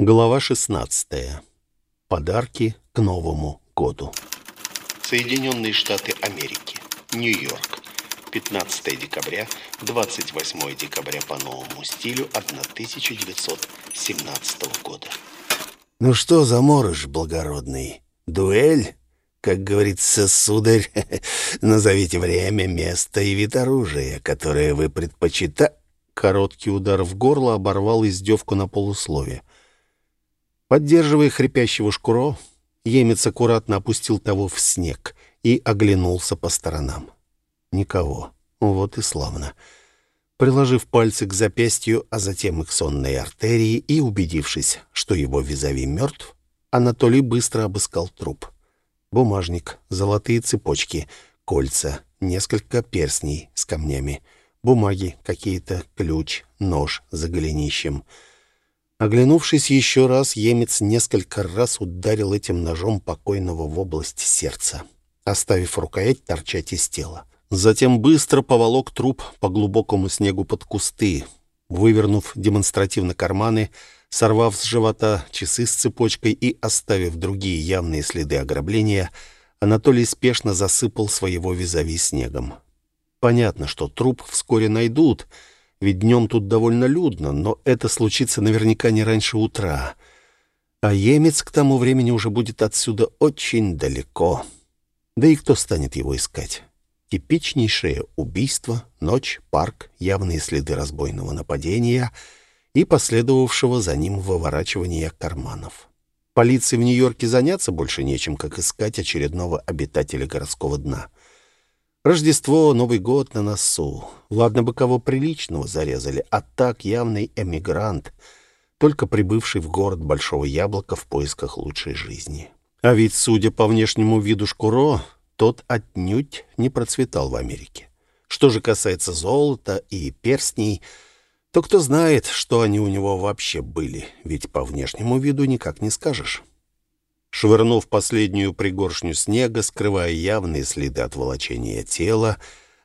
Глава 16. Подарки к Новому году. Соединенные Штаты Америки. Нью-Йорк. 15 декабря, 28 декабря по новому стилю 1917 года. Ну что заморыш, благородный? Дуэль? Как говорится, сударь, назовите время, место и вид оружия, которое вы предпочитаете. Короткий удар в горло оборвал издевку на полусловие. Поддерживая хрипящего шкуро, емец аккуратно опустил того в снег и оглянулся по сторонам. Никого. Вот и славно. Приложив пальцы к запястью, а затем к сонной артерии и убедившись, что его визави мертв, Анатолий быстро обыскал труп. Бумажник, золотые цепочки, кольца, несколько перстней с камнями, бумаги какие-то, ключ, нож за голенищем — Оглянувшись еще раз, емец несколько раз ударил этим ножом покойного в область сердца, оставив рукоять торчать из тела. Затем быстро поволок труп по глубокому снегу под кусты, вывернув демонстративно карманы, сорвав с живота часы с цепочкой и оставив другие явные следы ограбления, Анатолий спешно засыпал своего визави снегом. Понятно, что труп вскоре найдут — ведь днем тут довольно людно, но это случится наверняка не раньше утра. А емец к тому времени уже будет отсюда очень далеко. Да и кто станет его искать? Типичнейшее убийство, ночь, парк, явные следы разбойного нападения и последовавшего за ним выворачивания карманов. Полиции в Нью-Йорке заняться больше нечем, как искать очередного обитателя городского дна — Рождество, Новый год на носу. Ладно бы кого приличного зарезали, а так явный эмигрант, только прибывший в город Большого Яблока в поисках лучшей жизни. А ведь, судя по внешнему виду Шкуро, тот отнюдь не процветал в Америке. Что же касается золота и перстней, то кто знает, что они у него вообще были, ведь по внешнему виду никак не скажешь. Швырнув последнюю пригоршню снега, скрывая явные следы от волочения тела,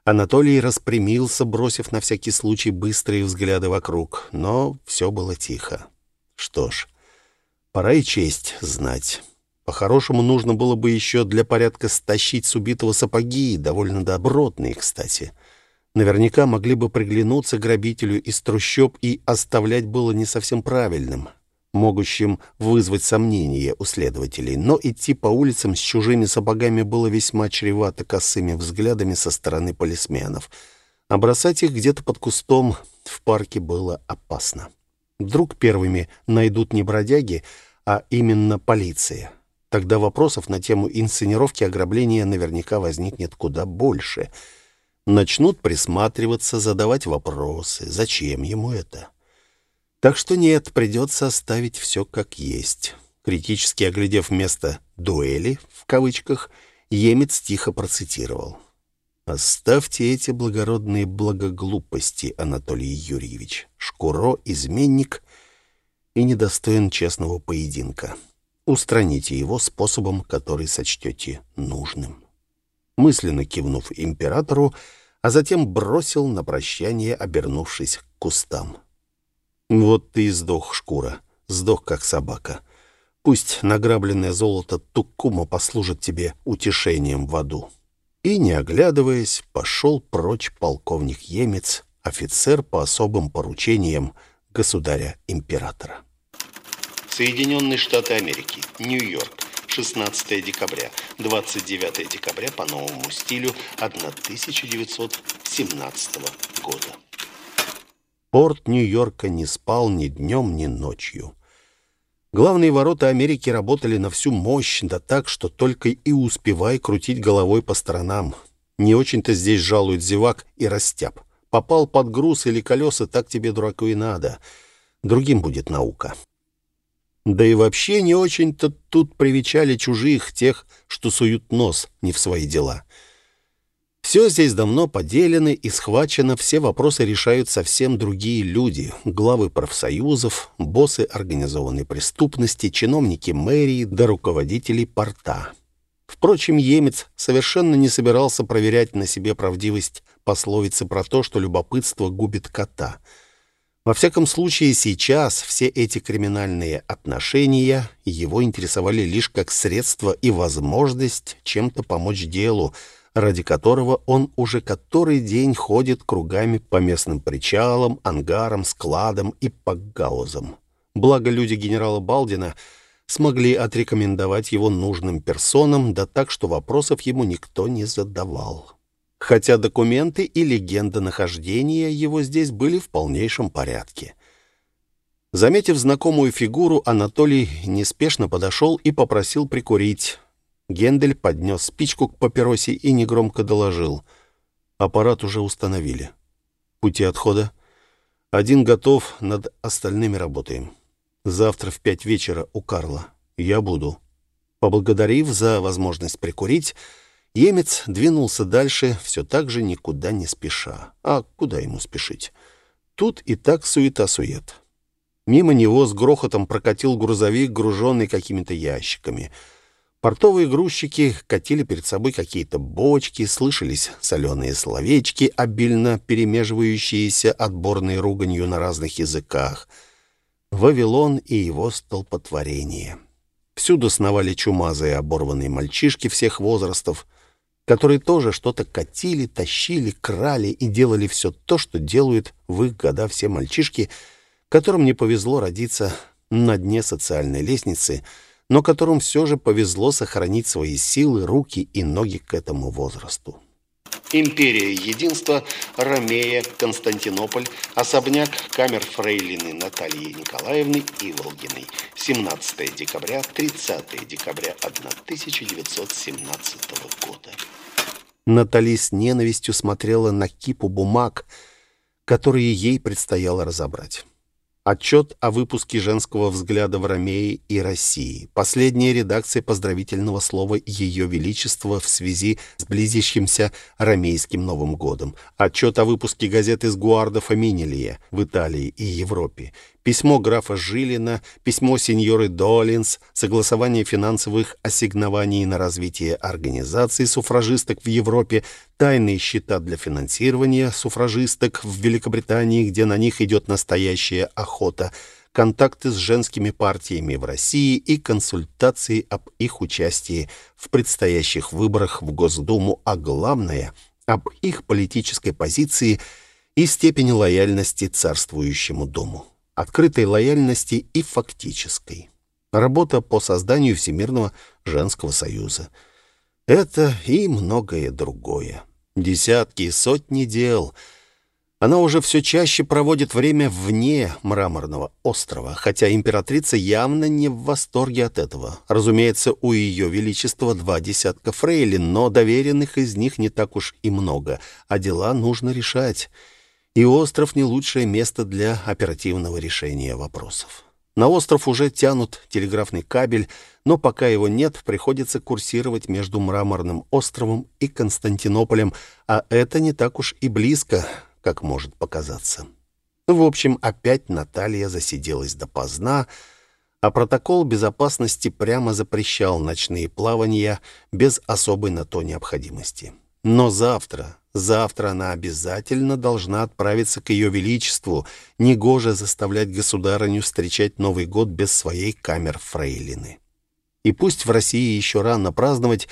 Анатолий распрямился, бросив на всякий случай быстрые взгляды вокруг, но все было тихо. Что ж, пора и честь знать. По-хорошему, нужно было бы еще для порядка стащить с убитого сапоги, довольно добротные, кстати. Наверняка могли бы приглянуться грабителю из трущоб, и оставлять было не совсем правильным могущим вызвать сомнения у следователей, но идти по улицам с чужими сапогами было весьма чревато косыми взглядами со стороны полисменов, а бросать их где-то под кустом в парке было опасно. Вдруг первыми найдут не бродяги, а именно полиция. Тогда вопросов на тему инсценировки ограбления наверняка возникнет куда больше. Начнут присматриваться, задавать вопросы. Зачем ему это? Так что нет, придется оставить все как есть. Критически оглядев место «дуэли», в кавычках, Емец тихо процитировал. «Оставьте эти благородные благоглупости, Анатолий Юрьевич. Шкуро — изменник и недостоин честного поединка. Устраните его способом, который сочтете нужным». Мысленно кивнув императору, а затем бросил на прощание, обернувшись к кустам. Вот ты и сдох, шкура. Сдох, как собака. Пусть награбленное золото Туккума послужит тебе утешением в аду. И, не оглядываясь, пошел прочь полковник Емец, офицер по особым поручениям государя-императора. Соединенные Штаты Америки, Нью-Йорк, 16 декабря, 29 декабря по новому стилю 1917 года. Порт Нью-Йорка не спал ни днем, ни ночью. Главные ворота Америки работали на всю мощь, да так, что только и успевай крутить головой по сторонам. Не очень-то здесь жалуют зевак и растяп. Попал под груз или колеса, так тебе, дураку, и надо. Другим будет наука. Да и вообще не очень-то тут привечали чужих, тех, что суют нос не в свои дела. Все здесь давно поделено и схвачено, все вопросы решают совсем другие люди. Главы профсоюзов, боссы организованной преступности, чиновники мэрии да руководители порта. Впрочем, Емец совершенно не собирался проверять на себе правдивость пословицы про то, что любопытство губит кота. Во всяком случае, сейчас все эти криминальные отношения его интересовали лишь как средство и возможность чем-то помочь делу, ради которого он уже который день ходит кругами по местным причалам, ангарам, складам и пакгаузам. Благо люди генерала Балдина смогли отрекомендовать его нужным персонам, да так, что вопросов ему никто не задавал хотя документы и легенда нахождения его здесь были в полнейшем порядке. Заметив знакомую фигуру, Анатолий неспешно подошел и попросил прикурить. Гендель поднес спичку к папиросе и негромко доложил. Аппарат уже установили. Пути отхода. Один готов, над остальными работаем. Завтра в пять вечера у Карла. Я буду. Поблагодарив за возможность прикурить, Емец двинулся дальше, все так же никуда не спеша. А куда ему спешить? Тут и так суета-сует. Мимо него с грохотом прокатил грузовик, груженный какими-то ящиками. Портовые грузчики катили перед собой какие-то бочки, слышались соленые словечки, обильно перемеживающиеся отборной руганью на разных языках. Вавилон и его столпотворение. Всюду сновали чумазые оборванные мальчишки всех возрастов — которые тоже что-то катили, тащили, крали и делали все то, что делают в их года все мальчишки, которым не повезло родиться на дне социальной лестницы, но которым все же повезло сохранить свои силы, руки и ноги к этому возрасту. Империя Единства, Ромея, Константинополь, особняк камер фрейлины Натальи Николаевны Иволгиной. 17 декабря, 30 декабря 1917 года. Натали с ненавистью смотрела на кипу бумаг, которые ей предстояло разобрать. Отчет о выпуске женского взгляда в Ромее и России. Последняя редакция поздравительного слова Ее Величества в связи с близящимся ромейским Новым годом. Отчет о выпуске газеты «С Гуардо Фаминилия» в Италии и Европе письмо графа Жилина, письмо сеньоры Долинс, согласование финансовых ассигнований на развитие организаций суфражисток в Европе, тайные счета для финансирования суфражисток в Великобритании, где на них идет настоящая охота, контакты с женскими партиями в России и консультации об их участии в предстоящих выборах в Госдуму, а главное — об их политической позиции и степени лояльности царствующему Дому открытой лояльности и фактической. Работа по созданию Всемирного женского союза. Это и многое другое. Десятки и сотни дел. Она уже все чаще проводит время вне мраморного острова, хотя императрица явно не в восторге от этого. Разумеется, у ее величества два десятка фрейлин, но доверенных из них не так уж и много, а дела нужно решать и остров не лучшее место для оперативного решения вопросов. На остров уже тянут телеграфный кабель, но пока его нет, приходится курсировать между Мраморным островом и Константинополем, а это не так уж и близко, как может показаться. В общем, опять Наталья засиделась допоздна, а протокол безопасности прямо запрещал ночные плавания без особой на то необходимости. Но завтра, завтра она обязательно должна отправиться к ее величеству. Негоже заставлять государыню встречать Новый год без своей камер фрейлины. И пусть в России еще рано праздновать,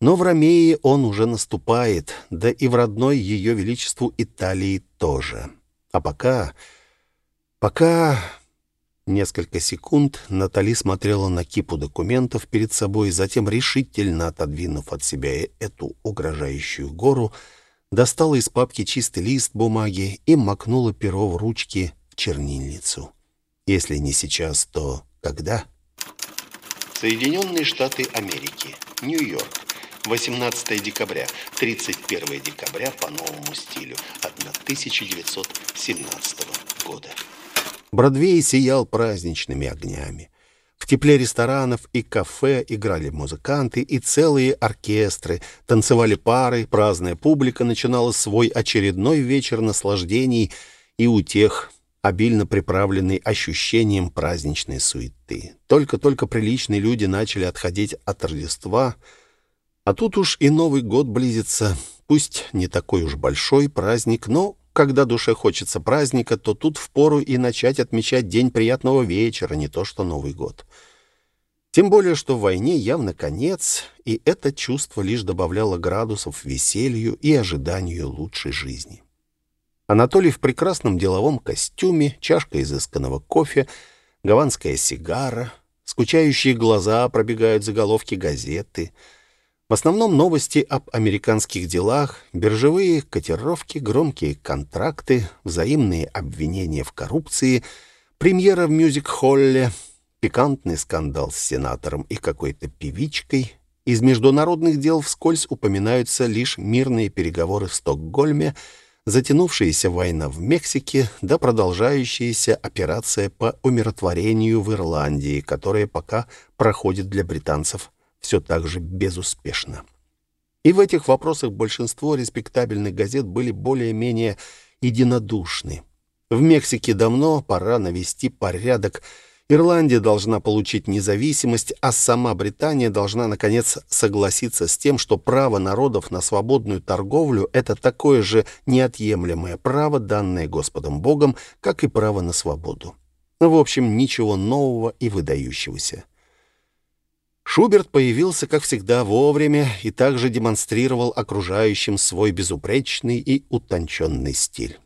но в Ромеи он уже наступает, да и в родной ее величеству Италии тоже. А пока... пока... Несколько секунд Натали смотрела на кипу документов перед собой, затем, решительно отодвинув от себя эту угрожающую гору, достала из папки чистый лист бумаги и макнула перо в ручки в чернильницу. Если не сейчас, то когда? Соединенные Штаты Америки. Нью-Йорк. 18 декабря, 31 декабря по новому стилю 1917 года. Бродвей сиял праздничными огнями. В тепле ресторанов и кафе играли музыканты и целые оркестры, танцевали пары, праздная публика начинала свой очередной вечер наслаждений и утех, обильно приправленный ощущением праздничной суеты. Только-только приличные люди начали отходить от Рождества, а тут уж и Новый год близится. Пусть не такой уж большой праздник, но когда душе хочется праздника, то тут впору и начать отмечать день приятного вечера, не то что Новый год. Тем более, что в войне явно конец, и это чувство лишь добавляло градусов веселью и ожиданию лучшей жизни. Анатолий в прекрасном деловом костюме, чашка изысканного кофе, гаванская сигара, скучающие глаза пробегают заголовки газеты. В основном новости об американских делах, биржевые котировки, громкие контракты, взаимные обвинения в коррупции, премьера в мюзик-холле — пикантный скандал с сенатором и какой-то певичкой. Из международных дел вскользь упоминаются лишь мирные переговоры в Стокгольме, затянувшаяся война в Мексике да продолжающаяся операция по умиротворению в Ирландии, которая пока проходит для британцев все так же безуспешно. И в этих вопросах большинство респектабельных газет были более-менее единодушны. В Мексике давно пора навести порядок – Ирландия должна получить независимость, а сама Британия должна, наконец, согласиться с тем, что право народов на свободную торговлю – это такое же неотъемлемое право, данное Господом Богом, как и право на свободу. В общем, ничего нового и выдающегося. Шуберт появился, как всегда, вовремя и также демонстрировал окружающим свой безупречный и утонченный стиль.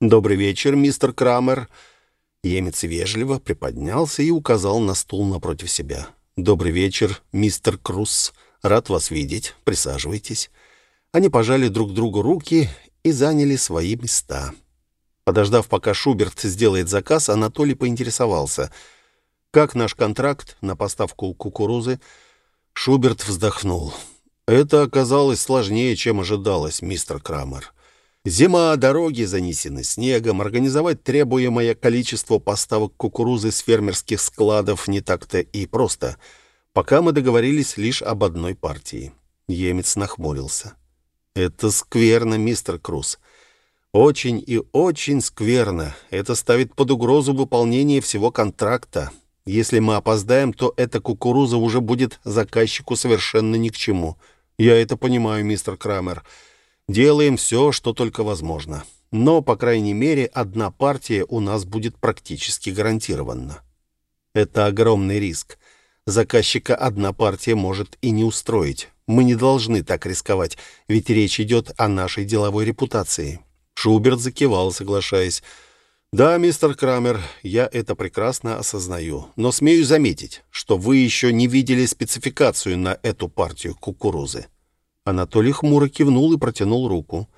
«Добрый вечер, мистер Крамер», Емец вежливо приподнялся и указал на стул напротив себя. «Добрый вечер, мистер Круз. Рад вас видеть. Присаживайтесь». Они пожали друг другу руки и заняли свои места. Подождав, пока Шуберт сделает заказ, Анатолий поинтересовался. «Как наш контракт на поставку кукурузы?» Шуберт вздохнул. «Это оказалось сложнее, чем ожидалось, мистер Крамер. Зима, дороги занесены снегом, организовать требуемое количество поставок кукурузы с фермерских складов не так-то и просто. Пока мы договорились лишь об одной партии. Емец нахмурился. «Это скверно, мистер Круз. Очень и очень скверно. Это ставит под угрозу выполнение всего контракта. Если мы опоздаем, то эта кукуруза уже будет заказчику совершенно ни к чему. Я это понимаю, мистер Крамер». Делаем все, что только возможно. Но, по крайней мере, одна партия у нас будет практически гарантирована. Это огромный риск. Заказчика одна партия может и не устроить. Мы не должны так рисковать, ведь речь идет о нашей деловой репутации. Шуберт закивал, соглашаясь. «Да, мистер Крамер, я это прекрасно осознаю, но смею заметить, что вы еще не видели спецификацию на эту партию кукурузы. Анатолий хмуро кивнул и протянул руку.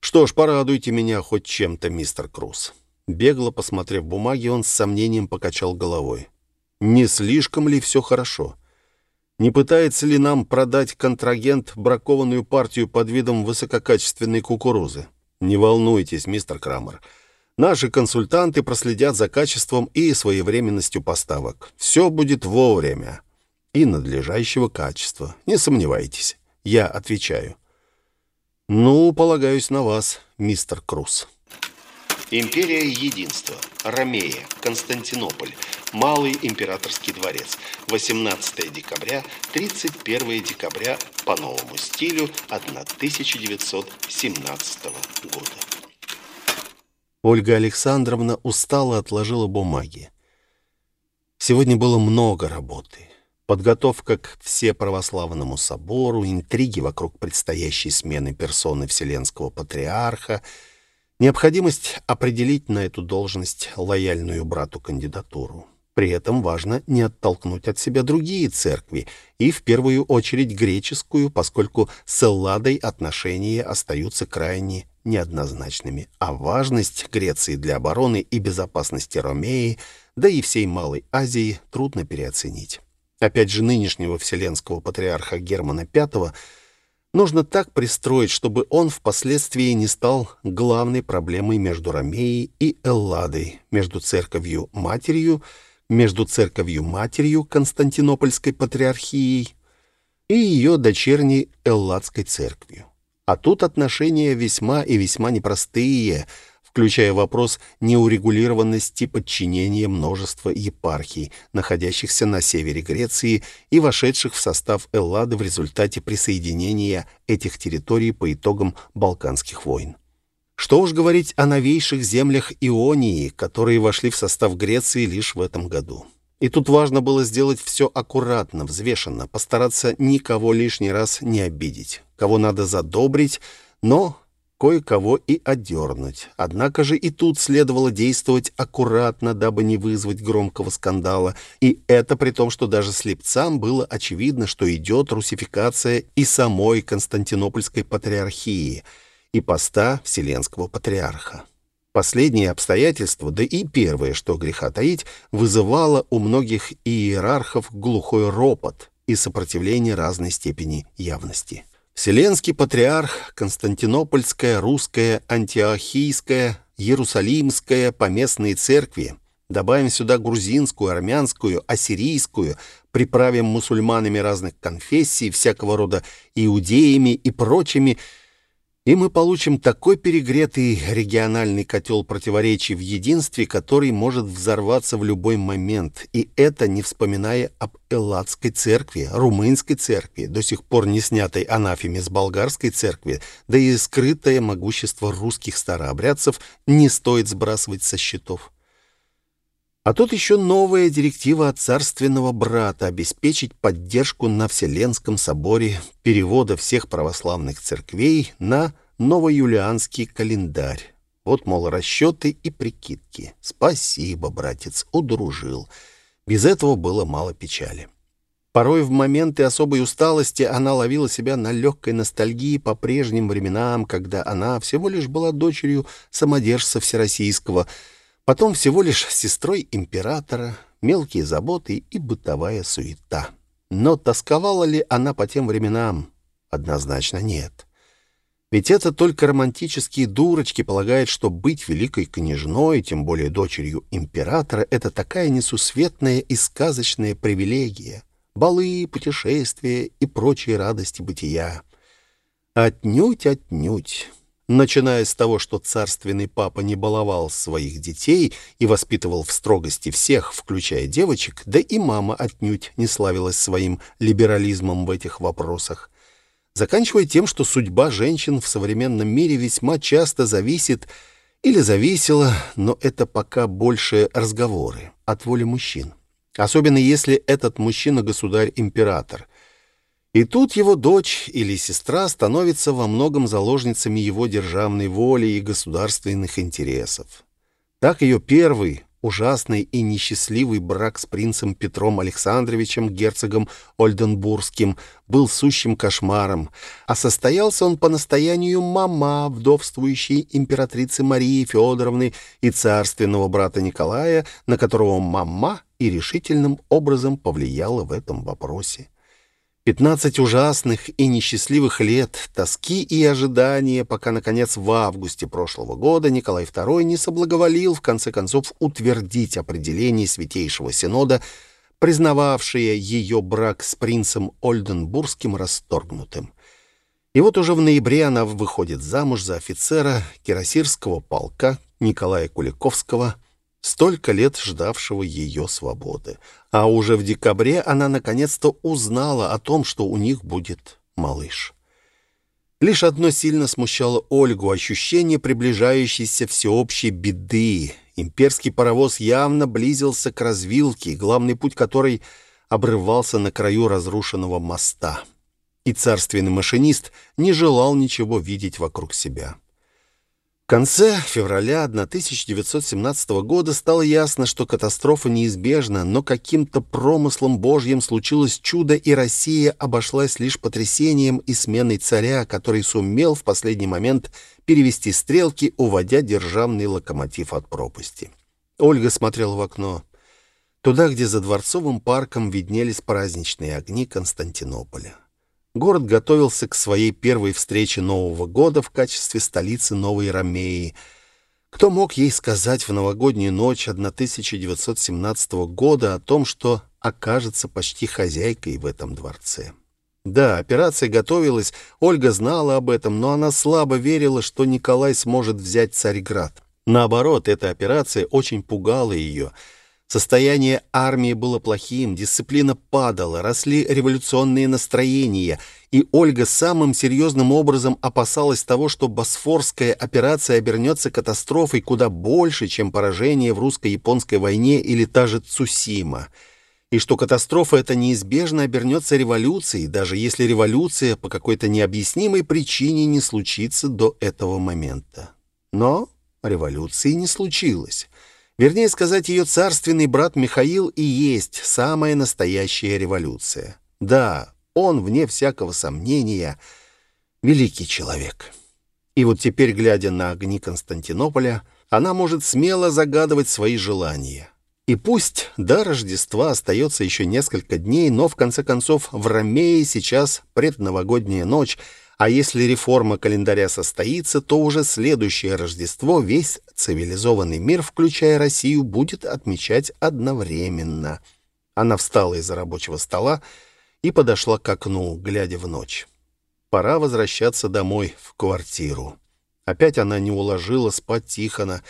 «Что ж, порадуйте меня хоть чем-то, мистер Круз». Бегло посмотрев бумаги, он с сомнением покачал головой. «Не слишком ли все хорошо? Не пытается ли нам продать контрагент бракованную партию под видом высококачественной кукурузы? Не волнуйтесь, мистер Крамер. Наши консультанты проследят за качеством и своевременностью поставок. Все будет вовремя и надлежащего качества. Не сомневайтесь». Я отвечаю. «Ну, полагаюсь на вас, мистер Круз». Империя Единства. Ромея. Константинополь. Малый императорский дворец. 18 декабря, 31 декабря по новому стилю 1917 года. Ольга Александровна устало отложила бумаги. Сегодня было много работы подготовка к всеправославному собору, интриги вокруг предстоящей смены персоны Вселенского Патриарха, необходимость определить на эту должность лояльную брату кандидатуру. При этом важно не оттолкнуть от себя другие церкви, и в первую очередь греческую, поскольку с Элладой отношения остаются крайне неоднозначными, а важность Греции для обороны и безопасности Ромеи, да и всей Малой Азии трудно переоценить опять же нынешнего вселенского патриарха Германа V, нужно так пристроить, чтобы он впоследствии не стал главной проблемой между Ромеей и Элладой, между церковью-матерью, между церковью-матерью Константинопольской патриархией и ее дочерней Элладской церковью. А тут отношения весьма и весьма непростые – включая вопрос неурегулированности подчинения множества епархий, находящихся на севере Греции и вошедших в состав Эллады в результате присоединения этих территорий по итогам Балканских войн. Что уж говорить о новейших землях Ионии, которые вошли в состав Греции лишь в этом году. И тут важно было сделать все аккуратно, взвешенно, постараться никого лишний раз не обидеть, кого надо задобрить, но кое-кого и одернуть. Однако же и тут следовало действовать аккуратно, дабы не вызвать громкого скандала. И это при том, что даже слепцам было очевидно, что идет русификация и самой Константинопольской патриархии, и поста Вселенского патриарха. Последнее обстоятельство, да и первое, что греха таить, вызывало у многих иерархов глухой ропот и сопротивление разной степени явности. Вселенский патриарх, Константинопольская, Русская, Антиохийская, Иерусалимская, поместные церкви. Добавим сюда грузинскую, армянскую, ассирийскую, приправим мусульманами разных конфессий, всякого рода иудеями и прочими – и мы получим такой перегретый региональный котел противоречий в единстве, который может взорваться в любой момент. И это не вспоминая об Элладской церкви, румынской церкви, до сих пор не снятой анафеме с болгарской церкви, да и скрытое могущество русских старообрядцев не стоит сбрасывать со счетов. А тут еще новая директива от царственного брата обеспечить поддержку на Вселенском соборе перевода всех православных церквей на новоюлианский календарь. Вот, мол, расчеты и прикидки. Спасибо, братец, удружил. Без этого было мало печали. Порой в моменты особой усталости она ловила себя на легкой ностальгии по прежним временам, когда она всего лишь была дочерью самодержца Всероссийского – Потом всего лишь сестрой императора, мелкие заботы и бытовая суета. Но тосковала ли она по тем временам? Однозначно нет. Ведь это только романтические дурочки полагают, что быть великой княжной, тем более дочерью императора, это такая несусветная и сказочная привилегия. Балы, путешествия и прочие радости бытия. Отнюдь, отнюдь начиная с того, что царственный папа не баловал своих детей и воспитывал в строгости всех, включая девочек, да и мама отнюдь не славилась своим либерализмом в этих вопросах. Заканчивая тем, что судьба женщин в современном мире весьма часто зависит или зависела, но это пока больше разговоры от воли мужчин. Особенно если этот мужчина государь-император – и тут его дочь или сестра становятся во многом заложницами его державной воли и государственных интересов. Так ее первый, ужасный и несчастливый брак с принцем Петром Александровичем, герцогом Ольденбургским, был сущим кошмаром, а состоялся он по настоянию мама, вдовствующей императрицы Марии Федоровны и царственного брата Николая, на которого мама и решительным образом повлияла в этом вопросе. Пятнадцать ужасных и несчастливых лет, тоски и ожидания, пока, наконец, в августе прошлого года Николай II не соблаговолил, в конце концов, утвердить определение Святейшего Синода, признававшее ее брак с принцем Ольденбургским расторгнутым. И вот уже в ноябре она выходит замуж за офицера Кирасирского полка Николая Куликовского – столько лет ждавшего ее свободы. А уже в декабре она наконец-то узнала о том, что у них будет малыш. Лишь одно сильно смущало Ольгу — ощущение приближающейся всеобщей беды. Имперский паровоз явно близился к развилке, главный путь которой обрывался на краю разрушенного моста. И царственный машинист не желал ничего видеть вокруг себя конце февраля 1917 года стало ясно, что катастрофа неизбежна, но каким-то промыслом Божьим случилось чудо, и Россия обошлась лишь потрясением и сменой царя, который сумел в последний момент перевести стрелки, уводя державный локомотив от пропасти. Ольга смотрела в окно. Туда, где за Дворцовым парком виднелись праздничные огни Константинополя. Город готовился к своей первой встрече Нового года в качестве столицы Новой Ромеи. Кто мог ей сказать в новогоднюю ночь 1917 года о том, что окажется почти хозяйкой в этом дворце? Да, операция готовилась, Ольга знала об этом, но она слабо верила, что Николай сможет взять Царьград. Наоборот, эта операция очень пугала ее – Состояние армии было плохим, дисциплина падала, росли революционные настроения, и Ольга самым серьезным образом опасалась того, что Босфорская операция обернется катастрофой куда больше, чем поражение в русско-японской войне или та же Цусима, и что катастрофа эта неизбежно обернется революцией, даже если революция по какой-то необъяснимой причине не случится до этого момента. Но революции не случилось. Вернее сказать, ее царственный брат Михаил и есть самая настоящая революция. Да, он, вне всякого сомнения, великий человек. И вот теперь, глядя на огни Константинополя, она может смело загадывать свои желания. И пусть до Рождества остается еще несколько дней, но в конце концов в Ромее сейчас предновогодняя ночь, а если реформа календаря состоится, то уже следующее Рождество весь цивилизованный мир, включая Россию, будет отмечать одновременно. Она встала из-за рабочего стола и подошла к окну, глядя в ночь. Пора возвращаться домой, в квартиру. Опять она не уложила спать Тихона.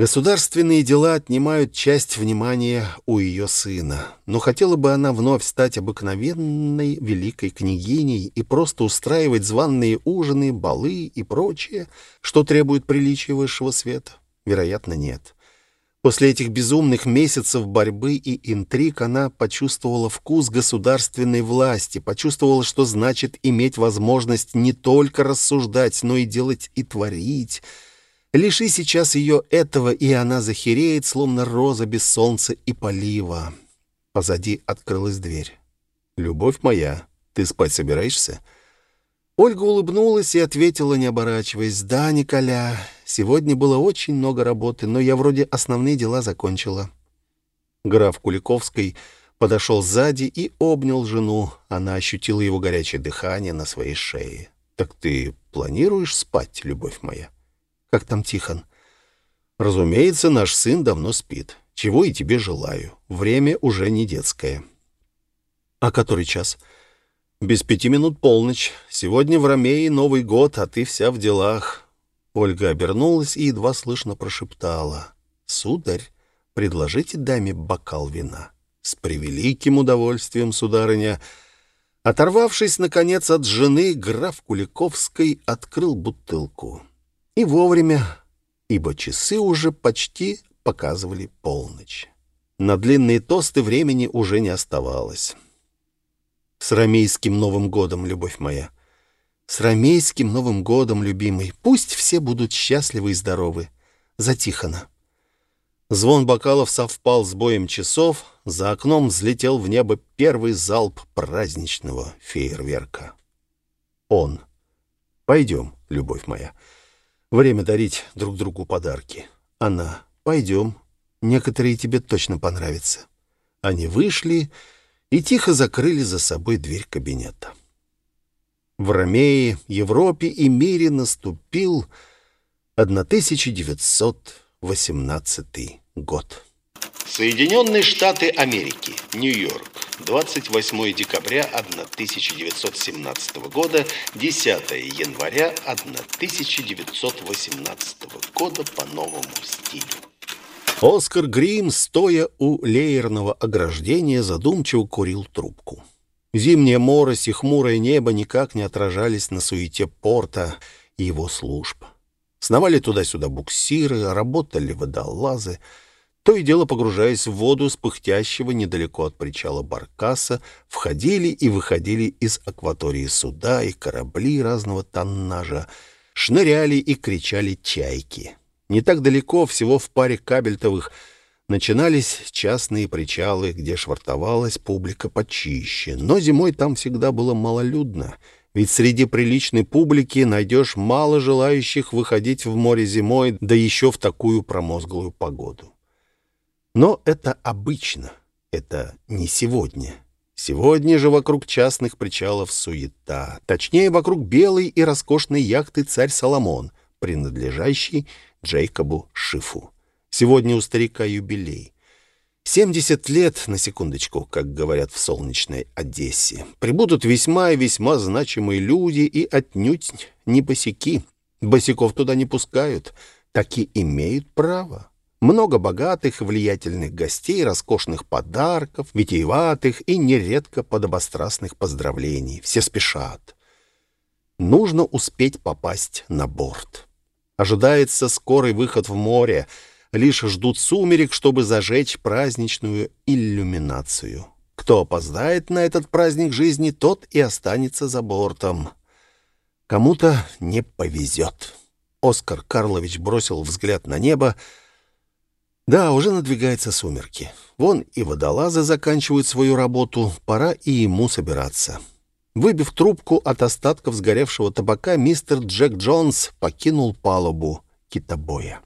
Государственные дела отнимают часть внимания у ее сына. Но хотела бы она вновь стать обыкновенной великой княгиней и просто устраивать званные ужины, балы и прочее, что требует приличия высшего света? Вероятно, нет. После этих безумных месяцев борьбы и интриг она почувствовала вкус государственной власти, почувствовала, что значит иметь возможность не только рассуждать, но и делать и творить. Лиши сейчас ее этого, и она захереет, словно роза без солнца и полива. Позади открылась дверь. «Любовь моя, ты спать собираешься?» Ольга улыбнулась и ответила, не оборачиваясь, «Да, Николя, сегодня было очень много работы, но я вроде основные дела закончила». Граф Куликовский подошел сзади и обнял жену. Она ощутила его горячее дыхание на своей шее. «Так ты планируешь спать, любовь моя?» «Как там Тихон?» «Разумеется, наш сын давно спит. Чего и тебе желаю. Время уже не детское». «А который час?» «Без пяти минут полночь. Сегодня в Ромее Новый год, а ты вся в делах». Ольга обернулась и едва слышно прошептала. «Сударь, предложите даме бокал вина». «С превеликим удовольствием, сударыня». Оторвавшись, наконец, от жены, граф Куликовской открыл бутылку. И вовремя, ибо часы уже почти показывали полночь. На длинные тосты времени уже не оставалось. С рамейским Новым годом, любовь моя. С рамейским Новым годом, любимый. Пусть все будут счастливы и здоровы. За Тихона. Звон бокалов совпал с боем часов. За окном взлетел в небо первый залп праздничного фейерверка. Он. Пойдем, любовь моя. Время дарить друг другу подарки. Она. Пойдем. Некоторые тебе точно понравятся. Они вышли и тихо закрыли за собой дверь кабинета. В Ромее, Европе и мире наступил 1918 год. Соединенные Штаты Америки, Нью-Йорк, 28 декабря 1917 года, 10 января 1918 года по новому стилю. Оскар Грим, стоя у леерного ограждения, задумчиво курил трубку. Зимняя морось и хмурое небо никак не отражались на суете порта и его служб. Сновали туда-сюда буксиры, работали водолазы, то и дело погружаясь в воду с пыхтящего недалеко от причала баркаса, входили и выходили из акватории суда и корабли разного тоннажа, шныряли и кричали чайки. Не так далеко, всего в паре кабельтовых, начинались частные причалы, где швартовалась публика почище. Но зимой там всегда было малолюдно, ведь среди приличной публики найдешь мало желающих выходить в море зимой, да еще в такую промозглую погоду. Но это обычно, это не сегодня. Сегодня же вокруг частных причалов суета, точнее, вокруг белой и роскошной яхты «Царь Соломон», принадлежащей Джейкобу Шифу. Сегодня у старика юбилей. 70 лет, на секундочку, как говорят в солнечной Одессе. Прибудут весьма и весьма значимые люди и отнюдь не босики. Босиков туда не пускают, так и имеют право. Много богатых, влиятельных гостей, роскошных подарков, витиеватых и нередко подобострастных поздравлений. Все спешат. Нужно успеть попасть на борт. Ожидается скорый выход в море. Лишь ждут сумерек, чтобы зажечь праздничную иллюминацию. Кто опоздает на этот праздник жизни, тот и останется за бортом. Кому-то не повезет. Оскар Карлович бросил взгляд на небо. Да, уже надвигаются сумерки. Вон и водолазы заканчивают свою работу, пора и ему собираться. Выбив трубку от остатков сгоревшего табака, мистер Джек Джонс покинул палубу китобоя.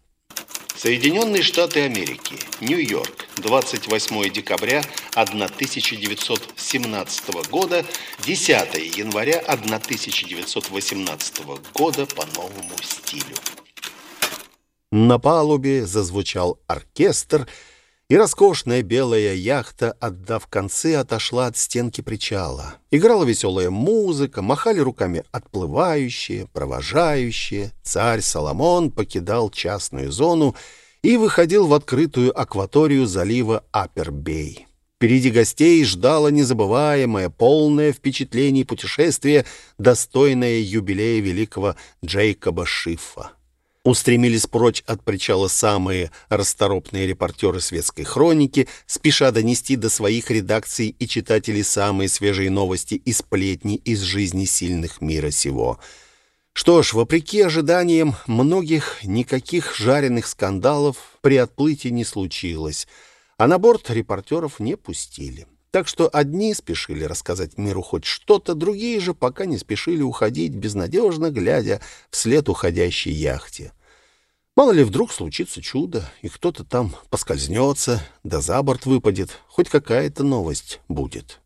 Соединенные Штаты Америки, Нью-Йорк, 28 декабря 1917 года, 10 января 1918 года по новому стилю. На палубе зазвучал оркестр, и роскошная белая яхта, отдав концы, отошла от стенки причала. Играла веселая музыка, махали руками отплывающие, провожающие. Царь Соломон покидал частную зону и выходил в открытую акваторию залива Апербей. Впереди гостей ждало незабываемое, полное впечатлений путешествие, достойное юбилея великого Джейкоба Шифа устремились прочь от причала самые расторопные репортеры светской хроники, спеша донести до своих редакций и читателей самые свежие новости и сплетни из жизни сильных мира сего. Что ж, вопреки ожиданиям многих, никаких жареных скандалов при отплытии не случилось, а на борт репортеров не пустили. Так что одни спешили рассказать миру хоть что-то, другие же пока не спешили уходить, безнадежно глядя вслед уходящей яхте. Мало ли вдруг случится чудо, и кто-то там поскользнется, да за борт выпадет, хоть какая-то новость будет.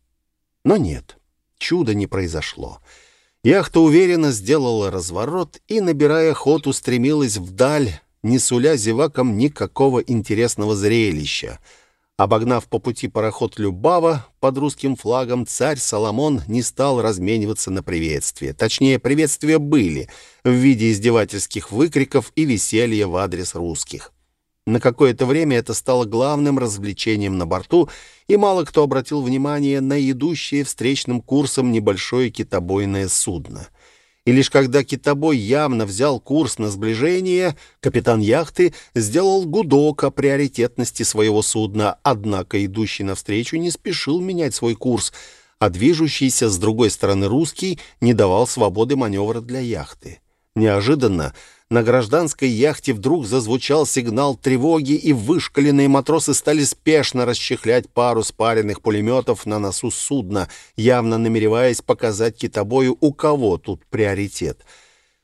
Но нет, чуда не произошло. Яхта уверенно сделала разворот и, набирая ход, устремилась вдаль, не суля зевакам никакого интересного зрелища — Обогнав по пути пароход Любава под русским флагом, царь Соломон не стал размениваться на приветствие. Точнее, приветствия были в виде издевательских выкриков и веселья в адрес русских. На какое-то время это стало главным развлечением на борту, и мало кто обратил внимание на идущее встречным курсом небольшое китобойное судно — и лишь когда китобой явно взял курс на сближение, капитан яхты сделал гудок о приоритетности своего судна, однако идущий навстречу не спешил менять свой курс, а движущийся с другой стороны русский не давал свободы маневра для яхты. Неожиданно на гражданской яхте вдруг зазвучал сигнал тревоги, и вышкаленные матросы стали спешно расчехлять пару спаренных пулеметов на носу судна, явно намереваясь показать китобою, у кого тут приоритет.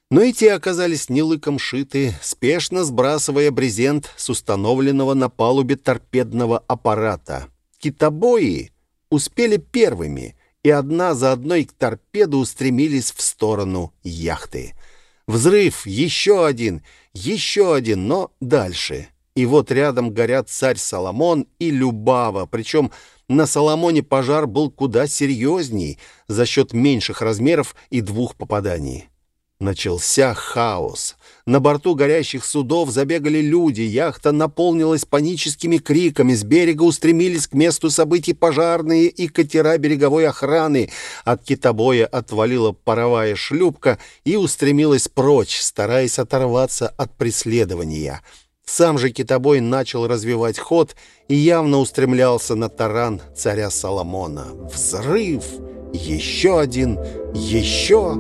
Но и те оказались не лыком шиты, спешно сбрасывая брезент с установленного на палубе торпедного аппарата. Китобои успели первыми, и одна за одной к торпеду устремились в сторону яхты. Взрыв, еще один, еще один, но дальше. И вот рядом горят царь Соломон и Любава, причем на Соломоне пожар был куда серьезней за счет меньших размеров и двух попаданий. Начался хаос. На борту горящих судов забегали люди, яхта наполнилась паническими криками, с берега устремились к месту событий пожарные и катера береговой охраны. От китобоя отвалила паровая шлюпка и устремилась прочь, стараясь оторваться от преследования. Сам же китобой начал развивать ход и явно устремлялся на таран царя Соломона. Взрыв! Еще один! Еще!